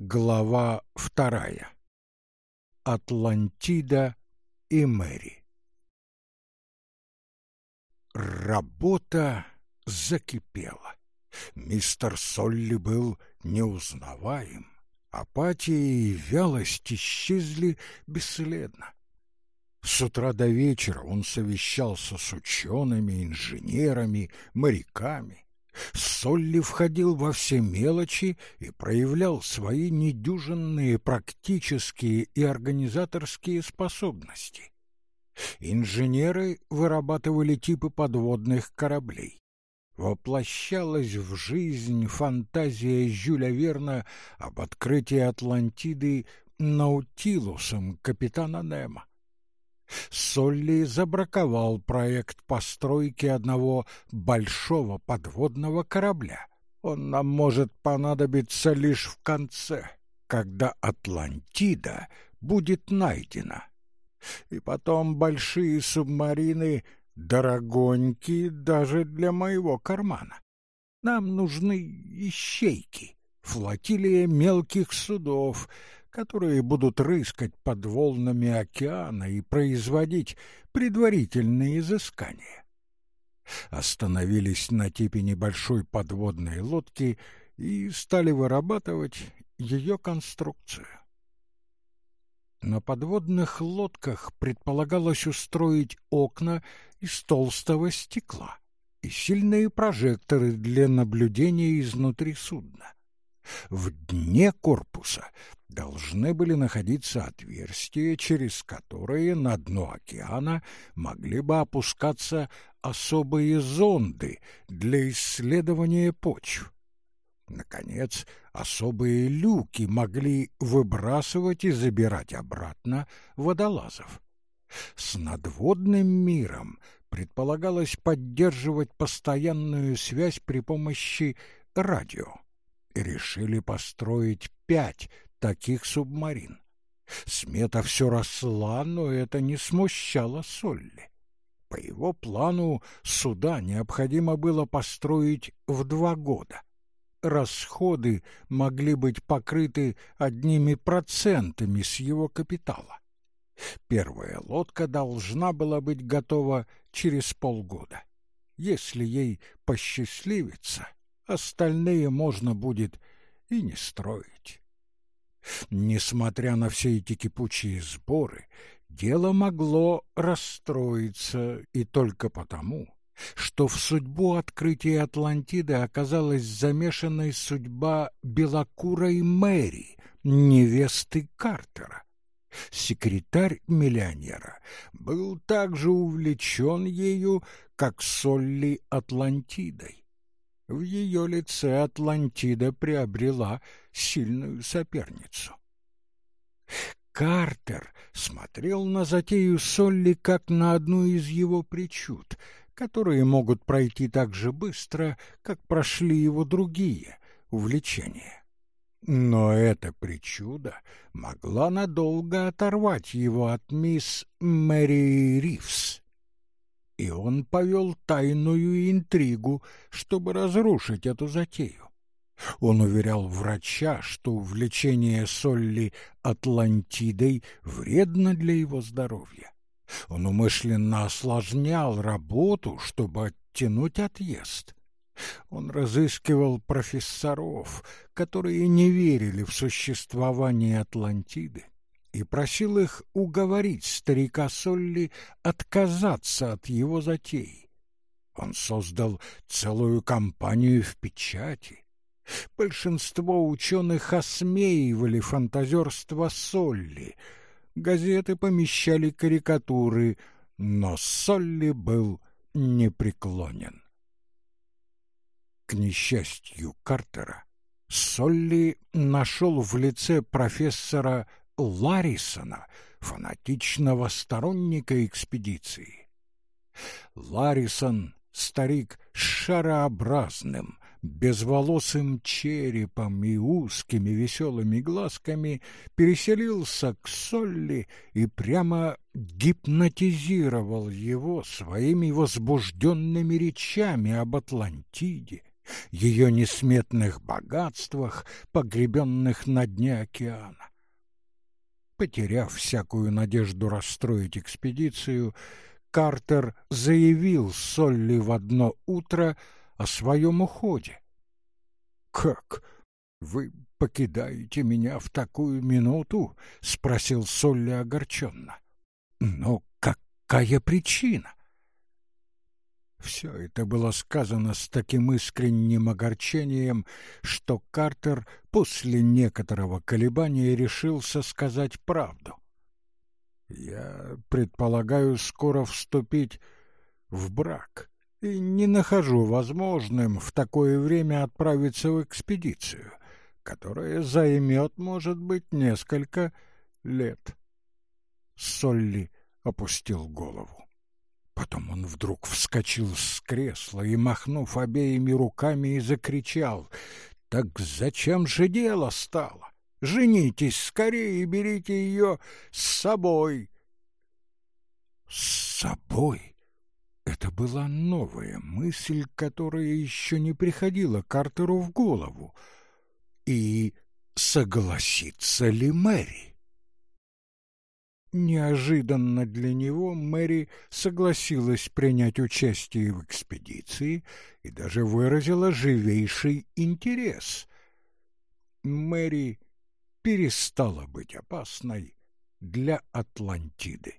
Глава вторая. Атлантида и Мэри. Работа закипела. Мистер Солли был неузнаваем. Апатия и вялость исчезли бесследно. С утра до вечера он совещался с учеными, инженерами, моряками. Солли входил во все мелочи и проявлял свои недюжинные практические и организаторские способности. Инженеры вырабатывали типы подводных кораблей. Воплощалась в жизнь фантазия Жюля Верна об открытии Атлантиды Наутилусом капитана Немо. Солли забраковал проект постройки одного большого подводного корабля. Он нам может понадобиться лишь в конце, когда Атлантида будет найдена. И потом большие субмарины дорогоньки даже для моего кармана. Нам нужны ищейки, флотилия мелких судов — которые будут рыскать под волнами океана и производить предварительные изыскания. Остановились на типе небольшой подводной лодки и стали вырабатывать ее конструкцию. На подводных лодках предполагалось устроить окна из толстого стекла и сильные прожекторы для наблюдения изнутри судна. В дне корпуса должны были находиться отверстия, через которые на дно океана могли бы опускаться особые зонды для исследования почв. Наконец, особые люки могли выбрасывать и забирать обратно водолазов. С надводным миром предполагалось поддерживать постоянную связь при помощи радио решили построить пять таких субмарин. Смета все росла, но это не смущало Солли. По его плану суда необходимо было построить в два года. Расходы могли быть покрыты одними процентами с его капитала. Первая лодка должна была быть готова через полгода. Если ей посчастливится, остальные можно будет и не строить. Несмотря на все эти кипучие сборы, дело могло расстроиться и только потому, что в судьбу открытия Атлантиды оказалась замешанной судьба белокурой Мэри, невесты Картера. Секретарь миллионера был так же увлечен ею, как Солли Атлантидой. В ее лице Атлантида приобрела сильную соперницу. Картер смотрел на затею Солли как на одну из его причуд, которые могут пройти так же быстро, как прошли его другие увлечения. Но эта причуда могла надолго оторвать его от мисс Мэри Ривс и он повел тайную интригу, чтобы разрушить эту затею. Он уверял врача, что увлечение Солли Атлантидой вредно для его здоровья. Он умышленно осложнял работу, чтобы оттянуть отъезд. Он разыскивал профессоров, которые не верили в существование Атлантиды и просил их уговорить старика Солли отказаться от его затеи. Он создал целую кампанию в печати. Большинство ученых осмеивали фантазерство Солли. Газеты помещали карикатуры, но Солли был непреклонен. К несчастью Картера, Солли нашел в лице профессора Ларисона, фанатичного сторонника экспедиции. Ларисон, старик с шарообразным, безволосым черепом и узкими веселыми глазками, переселился к Солли и прямо гипнотизировал его своими возбужденными речами об Атлантиде, ее несметных богатствах, погребенных на дне океана. Потеряв всякую надежду расстроить экспедицию, Картер заявил Солли в одно утро о своем уходе. «Как? Вы покидаете меня в такую минуту?» — спросил Солли огорченно. «Но какая причина?» Все это было сказано с таким искренним огорчением, что Картер после некоторого колебания решился сказать правду. «Я предполагаю скоро вступить в брак и не нахожу возможным в такое время отправиться в экспедицию, которая займет, может быть, несколько лет». Солли опустил голову. Потом он вдруг вскочил с кресла и, махнув обеими руками, и закричал. «Так зачем же дело стало? Женитесь скорее и берите ее с собой!» «С собой?» Это была новая мысль, которая еще не приходила Картеру в голову. И согласится ли Мэри? Неожиданно для него Мэри согласилась принять участие в экспедиции и даже выразила живейший интерес. Мэри перестала быть опасной для Атлантиды.